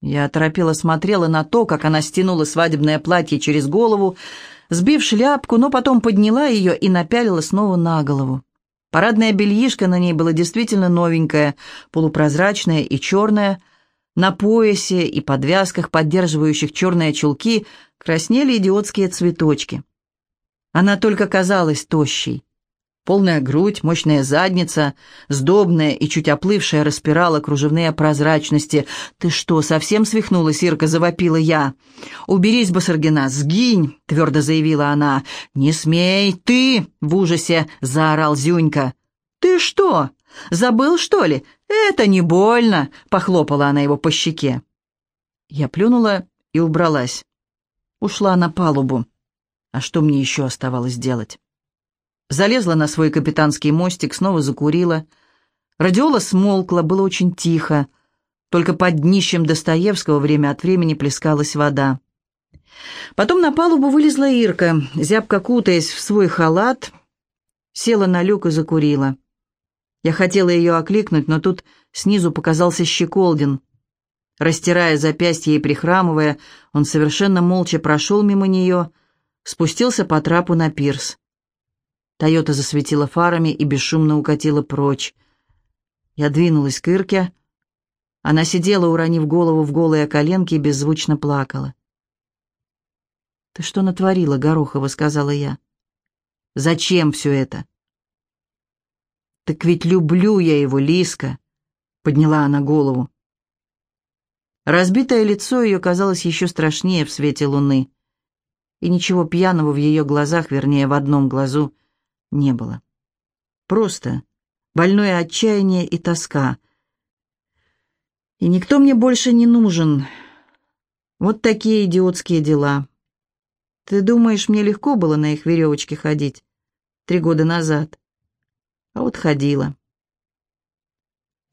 Я оторопела смотрела на то, как она стянула свадебное платье через голову, сбив шляпку, но потом подняла ее и напялила снова на голову. Парадное бельишко на ней было действительно новенькое, полупрозрачное и черное. На поясе и подвязках, поддерживающих черные чулки, краснели идиотские цветочки. Она только казалась тощей. Полная грудь, мощная задница, сдобная и чуть оплывшая распирала кружевные прозрачности. «Ты что, совсем свихнулась, Ирка?» — завопила я. «Уберись, Басаргина, сгинь!» — твердо заявила она. «Не смей, ты!» — в ужасе заорал Зюнька. «Ты что, забыл, что ли? Это не больно!» — похлопала она его по щеке. Я плюнула и убралась. Ушла на палубу. А что мне еще оставалось делать? Залезла на свой капитанский мостик, снова закурила. Радиола смолкла, было очень тихо. Только под днищем Достоевского время от времени плескалась вода. Потом на палубу вылезла Ирка, зябко кутаясь в свой халат, села на люк и закурила. Я хотела ее окликнуть, но тут снизу показался Щеколдин. Растирая запястье и прихрамывая, он совершенно молча прошел мимо нее, спустился по трапу на пирс. Тойота засветила фарами и бесшумно укатила прочь. Я двинулась к Ирке. Она сидела, уронив голову в голые коленки и беззвучно плакала. «Ты что натворила, Горохова?» — сказала я. «Зачем все это?» «Так ведь люблю я его, Лиска!» — подняла она голову. Разбитое лицо ее казалось еще страшнее в свете луны, и ничего пьяного в ее глазах, вернее, в одном глазу — не было. Просто больное отчаяние и тоска. И никто мне больше не нужен. Вот такие идиотские дела. Ты думаешь, мне легко было на их веревочке ходить? Три года назад. А вот ходила.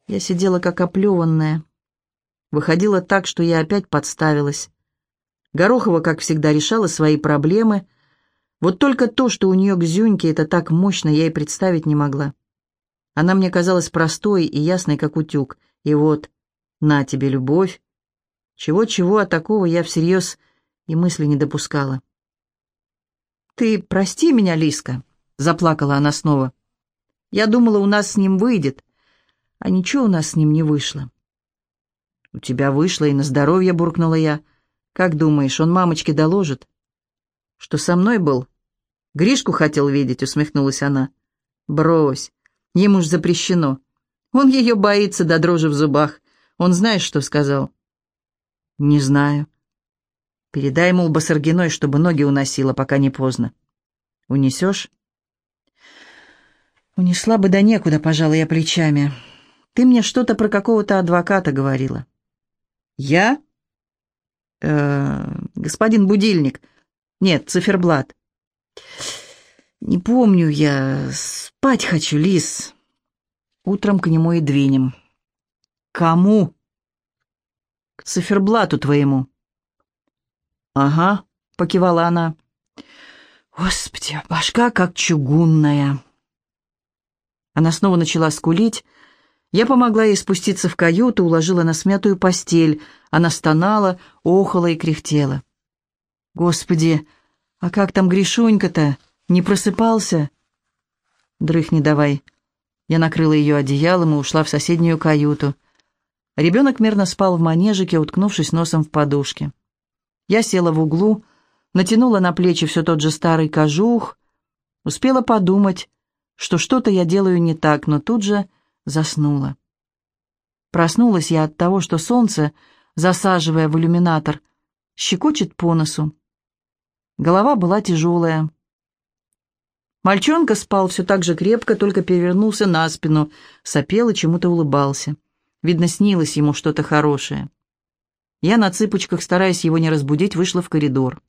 Я сидела как оплеванная. Выходило так, что я опять подставилась. Горохова, как всегда, решала свои проблемы, вот только то, что у нее к Зюньке это так мощно, я и представить не могла. Она мне казалась простой и ясной, как утюг. И вот, на тебе любовь. Чего-чего, а такого я всерьез и мысли не допускала. «Ты прости меня, Лиска», — заплакала она снова. «Я думала, у нас с ним выйдет, а ничего у нас с ним не вышло». «У тебя вышло, и на здоровье», — буркнула я. «Как думаешь, он мамочке доложит?» что со мной был. Гришку хотел видеть, усмехнулась она. Брось, ему ж запрещено. Он ее боится до дрожи в зубах. Он знаешь, что сказал? Не знаю. Передай, мол, Басаргиной, чтобы ноги уносила, пока не поздно. Унесешь? Унесла бы да некуда, пожалуй, я плечами. Ты мне что-то про какого-то адвоката говорила. Я? Э -э, господин Будильник. Нет, циферблат. Не помню я. Спать хочу, Лис. Утром к нему и двинем. Кому? К циферблату твоему. Ага, покивала она. Господи, башка как чугунная. Она снова начала скулить. Я помогла ей спуститься в каюту, уложила на смятую постель. Она стонала, охала и кряхтела. Господи, а как там Гришунька-то? Не просыпался? Дрыхни давай. Я накрыла ее одеялом и ушла в соседнюю каюту. Ребенок мирно спал в манежике, уткнувшись носом в подушке. Я села в углу, натянула на плечи все тот же старый кожух, успела подумать, что что-то я делаю не так, но тут же заснула. Проснулась я от того, что солнце, засаживая в иллюминатор, щекочет по носу. Голова была тяжелая. Мальчонка спал все так же крепко, только перевернулся на спину, сопел и чему-то улыбался. Видно, снилось ему что-то хорошее. Я на цыпочках, стараясь его не разбудить, вышла в коридор.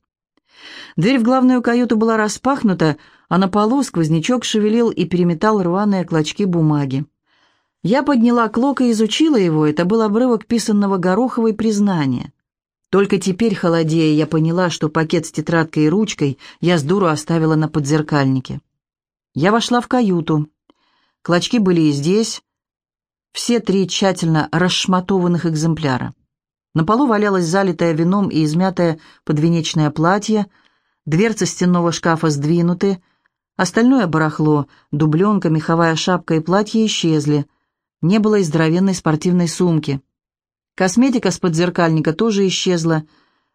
Дверь в главную каюту была распахнута, а на полу сквознячок шевелил и переметал рваные клочки бумаги. Я подняла клок и изучила его, это был обрывок писанного Гороховой признания. Только теперь, холодея, я поняла, что пакет с тетрадкой и ручкой я с дуру оставила на подзеркальнике. Я вошла в каюту. Клочки были и здесь, все три тщательно расшматованных экземпляра. На полу валялось залитое вином и измятое подвенечное платье, дверцы стенного шкафа сдвинуты, остальное барахло, дубленка, меховая шапка и платье исчезли. Не было и здоровенной спортивной сумки. Косметика с подзеркальника тоже исчезла.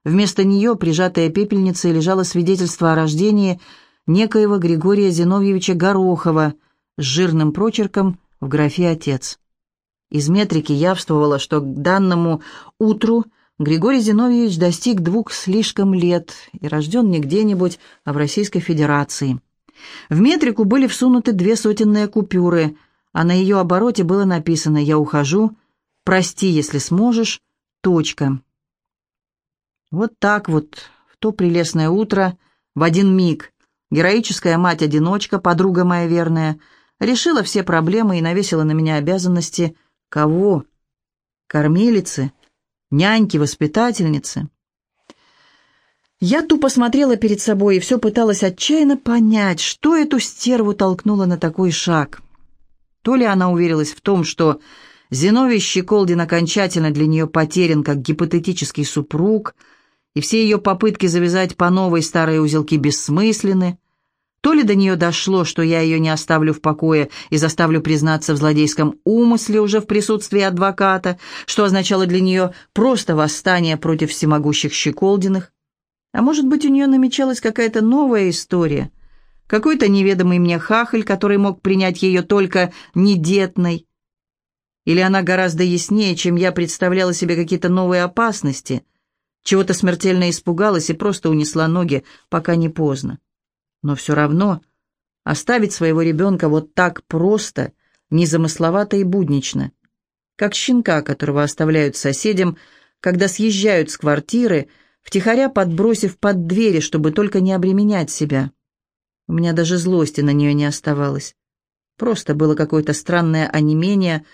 Вместо нее, прижатая пепельницей, лежало свидетельство о рождении некоего Григория Зиновьевича Горохова с жирным прочерком в графе «Отец». Из метрики явствовало, что к данному утру Григорий Зиновьевич достиг двух слишком лет и рожден не где-нибудь, а в Российской Федерации. В метрику были всунуты две сотенные купюры, а на ее обороте было написано «Я ухожу, прости, если сможешь, точка». Вот так вот, в то прелестное утро, в один миг, героическая мать-одиночка, подруга моя верная, решила все проблемы и навесила на меня обязанности – Кого? Кормилицы? Няньки, воспитательницы? Я тупо смотрела перед собой и все пыталась отчаянно понять, что эту стерву толкнуло на такой шаг. То ли она уверилась в том, что Зиновий Щеколдин окончательно для нее потерян как гипотетический супруг, и все ее попытки завязать по новой старые узелки бессмысленны, то ли до нее дошло, что я ее не оставлю в покое и заставлю признаться в злодейском умысле уже в присутствии адвоката, что означало для нее просто восстание против всемогущих Щеколдиных. А может быть, у нее намечалась какая-то новая история, какой-то неведомый мне хахаль, который мог принять ее только недетной. Или она гораздо яснее, чем я представляла себе какие-то новые опасности, чего-то смертельно испугалась и просто унесла ноги, пока не поздно. Но все равно оставить своего ребенка вот так просто, незамысловато и буднично, как щенка, которого оставляют соседям, когда съезжают с квартиры, втихаря подбросив под двери, чтобы только не обременять себя. У меня даже злости на нее не оставалось. Просто было какое-то странное онемение,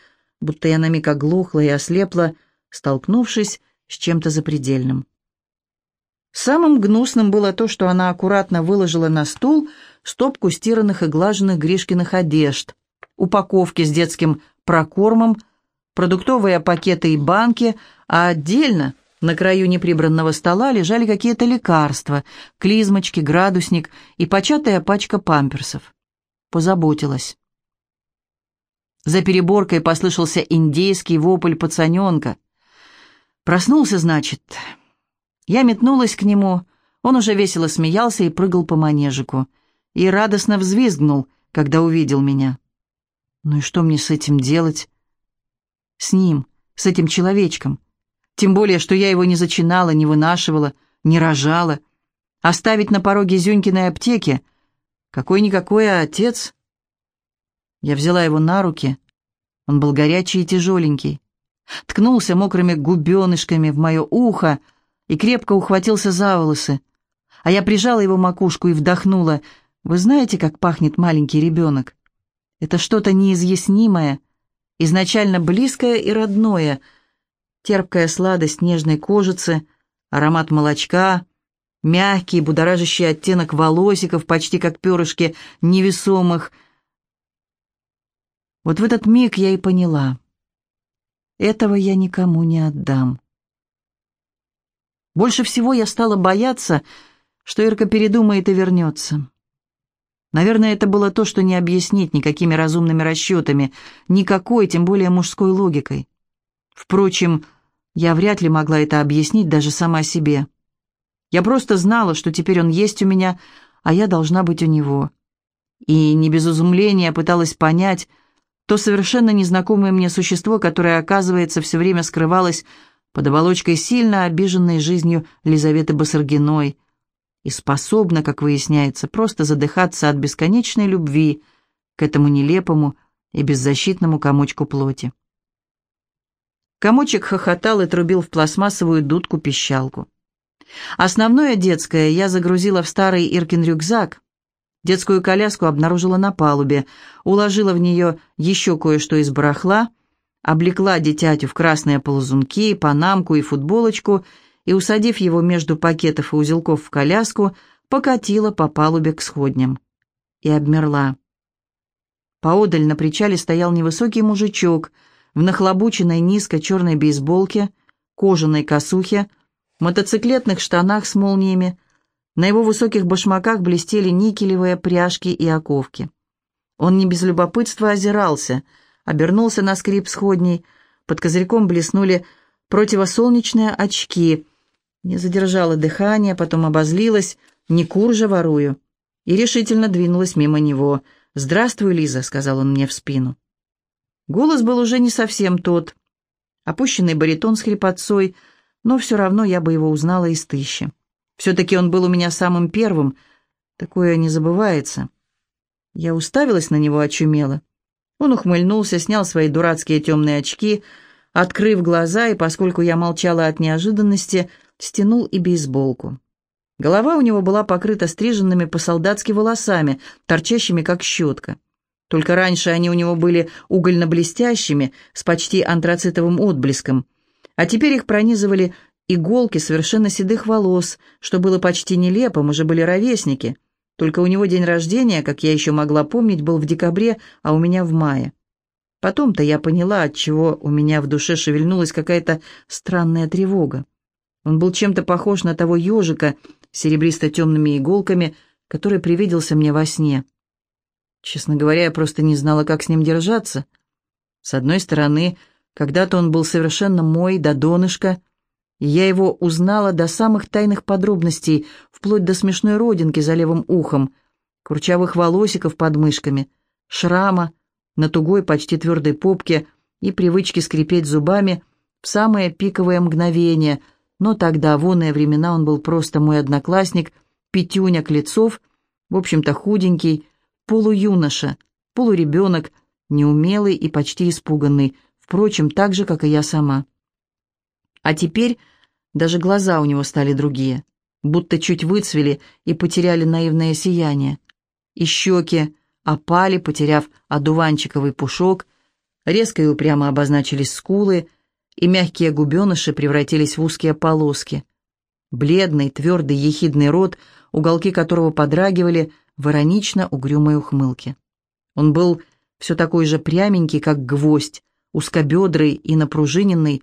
будто я на миг оглохла и ослепла, столкнувшись с чем-то запредельным. Самым гнусным было то, что она аккуратно выложила на стул стопку стиранных и глаженных Гришкиных одежд, упаковки с детским прокормом, продуктовые пакеты и банки, а отдельно на краю неприбранного стола лежали какие-то лекарства, клизмочки, градусник и початая пачка памперсов. Позаботилась. За переборкой послышался индейский вопль пацаненка. Проснулся, значит, я метнулась к нему, он уже весело смеялся и прыгал по манежику. И радостно взвизгнул, когда увидел меня. Ну и что мне с этим делать? С ним, с этим человечком. Тем более, что я его не зачинала, не вынашивала, не рожала. Оставить на пороге Зюнькиной аптеки? Какой-никакой а отец. Я взяла его на руки. Он был горячий и тяжеленький. Ткнулся мокрыми губенышками в мое ухо, и крепко ухватился за волосы. А я прижала его макушку и вдохнула. «Вы знаете, как пахнет маленький ребенок? Это что-то неизъяснимое, изначально близкое и родное. Терпкая сладость нежной кожицы, аромат молочка, мягкий, будоражащий оттенок волосиков, почти как перышки невесомых. Вот в этот миг я и поняла. Этого я никому не отдам. Больше всего я стала бояться, что Ирка передумает и вернется. Наверное, это было то, что не объяснить никакими разумными расчетами, никакой, тем более мужской логикой. Впрочем, я вряд ли могла это объяснить даже сама себе. Я просто знала, что теперь он есть у меня, а я должна быть у него. И не без изумления пыталась понять то совершенно незнакомое мне существо, которое, оказывается, все время скрывалось под оболочкой сильно обиженной жизнью Лизаветы Басаргиной и способна, как выясняется, просто задыхаться от бесконечной любви к этому нелепому и беззащитному комочку плоти. Комочек хохотал и трубил в пластмассовую дудку-пищалку. Основное детское я загрузила в старый Иркин рюкзак. Детскую коляску обнаружила на палубе, уложила в нее еще кое-что из барахла облекла дитятю в красные ползунки, панамку и футболочку и, усадив его между пакетов и узелков в коляску, покатила по палубе к сходням. И обмерла. Поодаль на причале стоял невысокий мужичок в нахлобученной низко черной бейсболке, кожаной косухе, мотоциклетных штанах с молниями. На его высоких башмаках блестели никелевые пряжки и оковки. Он не без любопытства озирался, обернулся на скрип сходней, под козырьком блеснули противосолнечные очки. Не задержала дыхание, потом обозлилась, не кур же ворую, и решительно двинулась мимо него. «Здравствуй, Лиза», — сказал он мне в спину. Голос был уже не совсем тот. Опущенный баритон с хрипотцой, но все равно я бы его узнала из тысячи. Все-таки он был у меня самым первым. Такое не забывается. Я уставилась на него очумело. Он ухмыльнулся, снял свои дурацкие темные очки, открыв глаза, и, поскольку я молчала от неожиданности, стянул и бейсболку. Голова у него была покрыта стриженными по-солдатски волосами, торчащими как щетка. Только раньше они у него были угольно-блестящими, с почти антрацитовым отблеском, а теперь их пронизывали иголки совершенно седых волос, что было почти нелепо, мы же были ровесники. Только у него день рождения, как я еще могла помнить, был в декабре, а у меня в мае. Потом-то я поняла, от чего у меня в душе шевельнулась какая-то странная тревога. Он был чем-то похож на того ежика с серебристо-темными иголками, который привиделся мне во сне. Честно говоря, я просто не знала, как с ним держаться. С одной стороны, когда-то он был совершенно мой, до донышка, и я его узнала до самых тайных подробностей, вплоть до смешной родинки за левым ухом, курчавых волосиков под мышками, шрама на тугой, почти твердой попке и привычки скрипеть зубами в самые пиковые мгновения, но тогда, в оные времена, он был просто мой одноклассник, Петюня Клецов, в общем-то худенький, полуюноша, полуребенок, неумелый и почти испуганный, впрочем, так же, как и я сама. А теперь даже глаза у него стали другие, будто чуть выцвели и потеряли наивное сияние. И щеки опали, потеряв одуванчиковый пушок, резко и упрямо обозначились скулы, и мягкие губеныши превратились в узкие полоски. Бледный, твердый, ехидный рот, уголки которого подрагивали, в иронично-угрюмой ухмылке. Он был все такой же пряменький, как гвоздь, узкобедрый и напружиненный,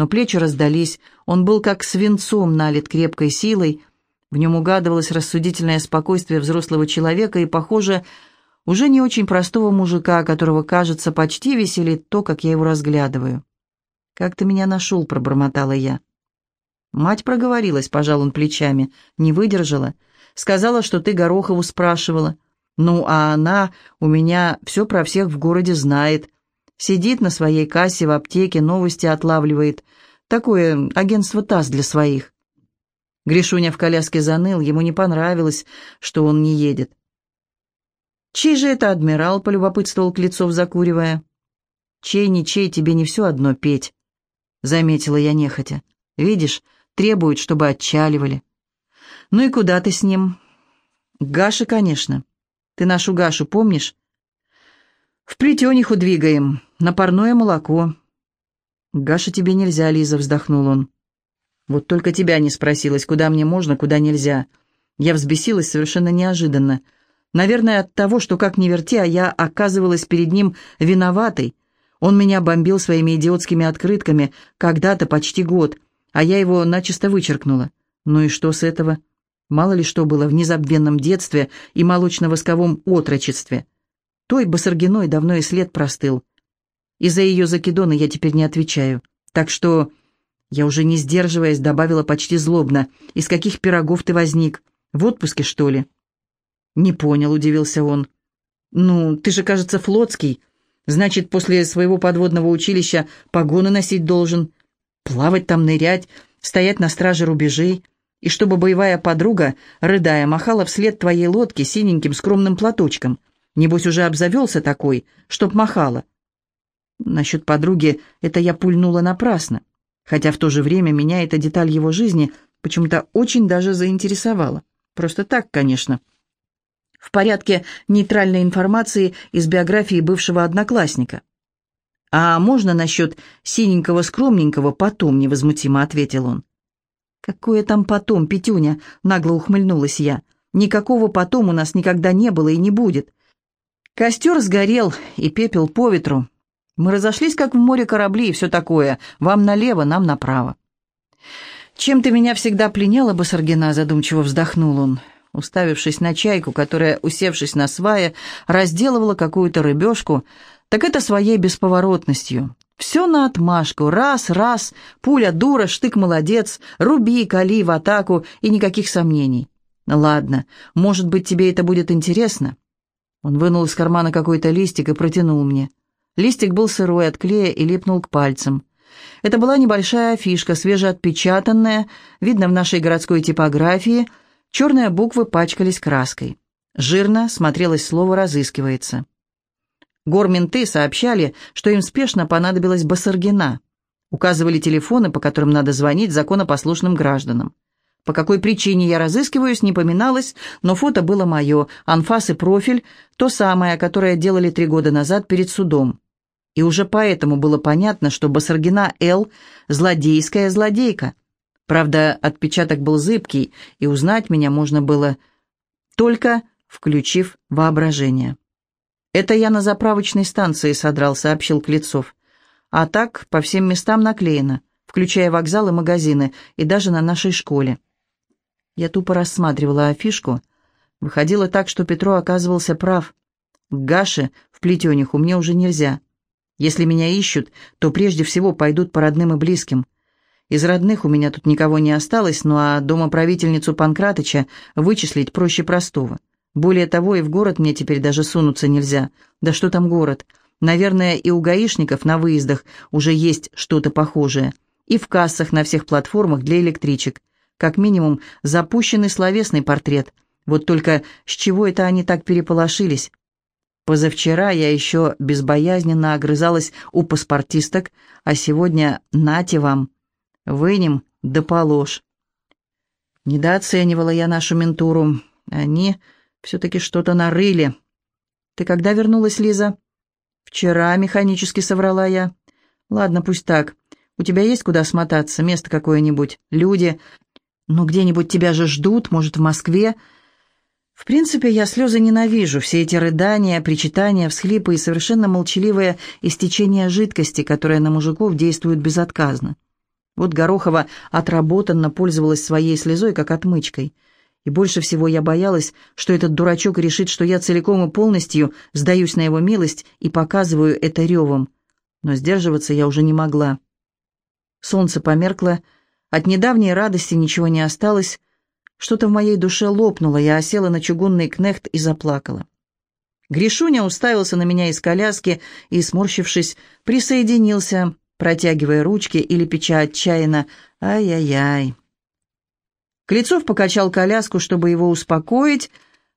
но плечи раздались, он был как свинцом налит крепкой силой, в нем угадывалось рассудительное спокойствие взрослого человека и, похоже, уже не очень простого мужика, которого, кажется, почти веселит то, как я его разглядываю. «Как ты меня нашел?» — пробормотала я. Мать проговорилась, пожал он плечами, не выдержала — Сказала, что ты Горохову спрашивала. Ну, а она у меня все про всех в городе знает. Сидит на своей кассе в аптеке, новости отлавливает. Такое агентство ТАСС для своих. Гришуня в коляске заныл, ему не понравилось, что он не едет. «Чей же это адмирал?» — полюбопытствовал Клецов, закуривая. «Чей, не чей, тебе не все одно петь», — заметила я нехотя. «Видишь, требуют, чтобы отчаливали». «Ну и куда ты с ним?» «Гаша, конечно. Ты нашу Гашу помнишь?» «В плетениху двигаем, на парное молоко». «Гаша, тебе нельзя, Лиза», — вздохнул он. «Вот только тебя не спросилась, куда мне можно, куда нельзя». Я взбесилась совершенно неожиданно. Наверное, от того, что как ни верти, а я оказывалась перед ним виноватой. Он меня бомбил своими идиотскими открытками когда-то почти год, а я его начисто вычеркнула. Ну и что с этого? Мало ли что было в незабвенном детстве и молочно-восковом отрочестве. Той Басаргиной давно и след простыл. И за ее закидоны я теперь не отвечаю. Так что я уже не сдерживаясь добавила почти злобно. «Из каких пирогов ты возник? В отпуске, что ли?» «Не понял», — удивился он. «Ну, ты же, кажется, флотский. Значит, после своего подводного училища погоны носить должен. Плавать там, нырять, стоять на страже рубежей и чтобы боевая подруга, рыдая, махала вслед твоей лодке синеньким скромным платочком. Небось, уже обзавелся такой, чтоб махала. Насчет подруги это я пульнула напрасно, хотя в то же время меня эта деталь его жизни почему-то очень даже заинтересовала. Просто так, конечно. В порядке нейтральной информации из биографии бывшего одноклассника. «А можно насчет синенького-скромненького потом?» — невозмутимо ответил он. «Какое там потом, Петюня?» — нагло ухмыльнулась я. «Никакого потом у нас никогда не было и не будет. Костер сгорел, и пепел по ветру. Мы разошлись, как в море корабли, и все такое. Вам налево, нам направо. «Чем ты меня всегда пленяла, Басаргина?» — задумчиво вздохнул он, уставившись на чайку, которая, усевшись на свае, разделывала какую-то рыбешку, так это своей бесповоротностью. Все на отмашку. Раз, раз, пуля дура, штык молодец, руби, кали в атаку и никаких сомнений. Ладно, может быть, тебе это будет интересно. Он вынул из кармана какой-то листик и протянул мне. Листик был сырой от клея и липнул к пальцам. Это была небольшая афишка, свежеотпечатанная, видно в нашей городской типографии, черные буквы пачкались краской. Жирно смотрелось слово «разыскивается». Горменты сообщали, что им спешно понадобилась Басаргина. Указывали телефоны, по которым надо звонить законопослушным гражданам. По какой причине я разыскиваюсь, не поминалось, но фото было мое, анфас и профиль, то самое, которое делали три года назад перед судом. И уже поэтому было понятно, что Басаргина Л. – злодейская злодейка. Правда, отпечаток был зыбкий, и узнать меня можно было только включив воображение. «Это я на заправочной станции содрал», — сообщил Клецов. «А так по всем местам наклеено, включая вокзалы, магазины и даже на нашей школе». Я тупо рассматривала афишку. Выходило так, что Петро оказывался прав. К Гаше в плетениху мне уже нельзя. Если меня ищут, то прежде всего пойдут по родным и близким. Из родных у меня тут никого не осталось, ну а домоправительницу Панкратыча вычислить проще простого. Более того, и в город мне теперь даже сунуться нельзя. Да что там город? Наверное, и у гаишников на выездах уже есть что-то похожее. И в кассах на всех платформах для электричек. Как минимум, запущенный словесный портрет. Вот только с чего это они так переполошились? Позавчера я еще безбоязненно огрызалась у паспортисток, а сегодня нате вам. Вынем да положь. Недооценивала я нашу ментуру. Они все-таки что-то нарыли. Ты когда вернулась, Лиза? Вчера, механически соврала я. Ладно, пусть так. У тебя есть куда смотаться, место какое-нибудь, люди. Ну, где-нибудь тебя же ждут, может, в Москве. В принципе, я слезы ненавижу, все эти рыдания, причитания, всхлипы и совершенно молчаливое истечение жидкости, которое на мужиков действует безотказно. Вот Горохова отработанно пользовалась своей слезой, как отмычкой — и больше всего я боялась, что этот дурачок решит, что я целиком и полностью сдаюсь на его милость и показываю это ревом. Но сдерживаться я уже не могла. Солнце померкло, от недавней радости ничего не осталось. Что-то в моей душе лопнуло, я осела на чугунный кнехт и заплакала. Гришуня уставился на меня из коляски и, сморщившись, присоединился, протягивая ручки или печа отчаянно «Ай-яй-яй». Клецов покачал коляску, чтобы его успокоить,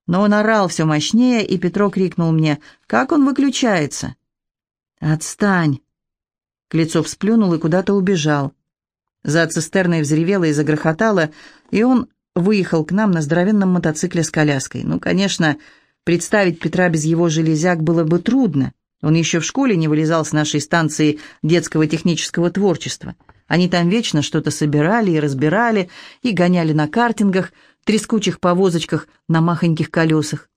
но он орал все мощнее, и Петро крикнул мне, «Как он выключается?» «Отстань!» Клецов сплюнул и куда-то убежал. За цистерной взревело и загрохотало, и он выехал к нам на здоровенном мотоцикле с коляской. Ну, конечно, представить Петра без его железяк было бы трудно. Он еще в школе не вылезал с нашей станции детского технического творчества. Они там вечно что-то собирали и разбирали, и гоняли на картингах, трескучих повозочках на махоньких колесах.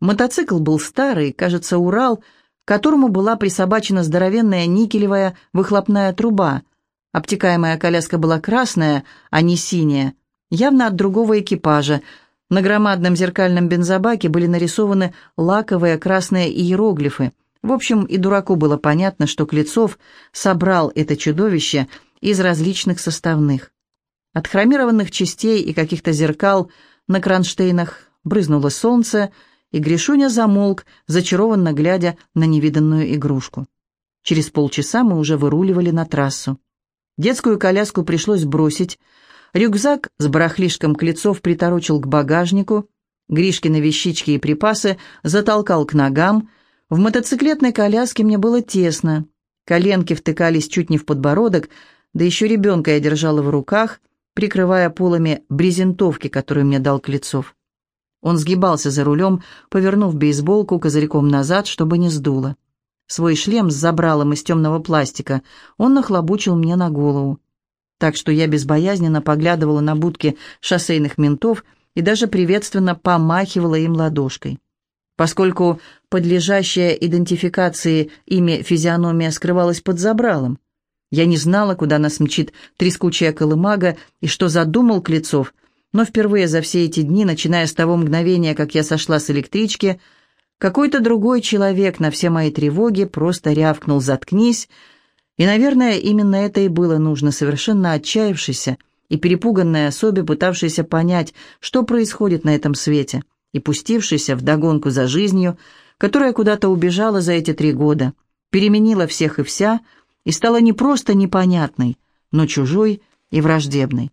Мотоцикл был старый, кажется, Урал, к которому была присобачена здоровенная никелевая выхлопная труба. Обтекаемая коляска была красная, а не синяя, явно от другого экипажа. На громадном зеркальном бензобаке были нарисованы лаковые красные иероглифы. В общем, и дураку было понятно, что Клецов собрал это чудовище – из различных составных. От хромированных частей и каких-то зеркал на кронштейнах брызнуло солнце, и Гришуня замолк, зачарованно глядя на невиданную игрушку. Через полчаса мы уже выруливали на трассу. Детскую коляску пришлось бросить. Рюкзак с барахлишком Клецов приторочил к багажнику. Гришкины вещички и припасы затолкал к ногам. В мотоциклетной коляске мне было тесно. Коленки втыкались чуть не в подбородок, да еще ребенка я держала в руках, прикрывая полами брезентовки, которую мне дал Клецов. Он сгибался за рулем, повернув бейсболку козырьком назад, чтобы не сдуло. Свой шлем с забралом из темного пластика он нахлобучил мне на голову. Так что я безбоязненно поглядывала на будки шоссейных ментов и даже приветственно помахивала им ладошкой. Поскольку подлежащая идентификации имя физиономия скрывалась под забралом, Я не знала, куда нас мчит трескучая колымага и что задумал Клецов, но впервые за все эти дни, начиная с того мгновения, как я сошла с электрички, какой-то другой человек на все мои тревоги просто рявкнул «заткнись», и, наверное, именно это и было нужно, совершенно отчаявшейся и перепуганной особе, пытавшейся понять, что происходит на этом свете, и пустившейся в догонку за жизнью, которая куда-то убежала за эти три года, переменила всех и вся и стала не просто непонятной, но чужой и враждебной.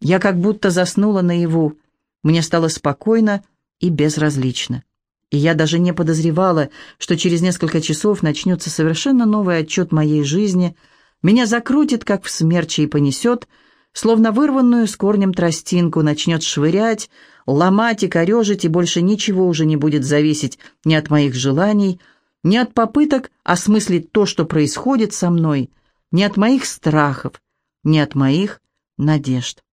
Я как будто заснула наяву, мне стало спокойно и безразлично. И я даже не подозревала, что через несколько часов начнется совершенно новый отчет моей жизни, меня закрутит, как в смерче, и понесет, словно вырванную с корнем тростинку, начнет швырять, ломать и корежить, и больше ничего уже не будет зависеть ни от моих желаний, ни от попыток осмыслить то, что происходит со мной, ни от моих страхов, ни от моих надежд.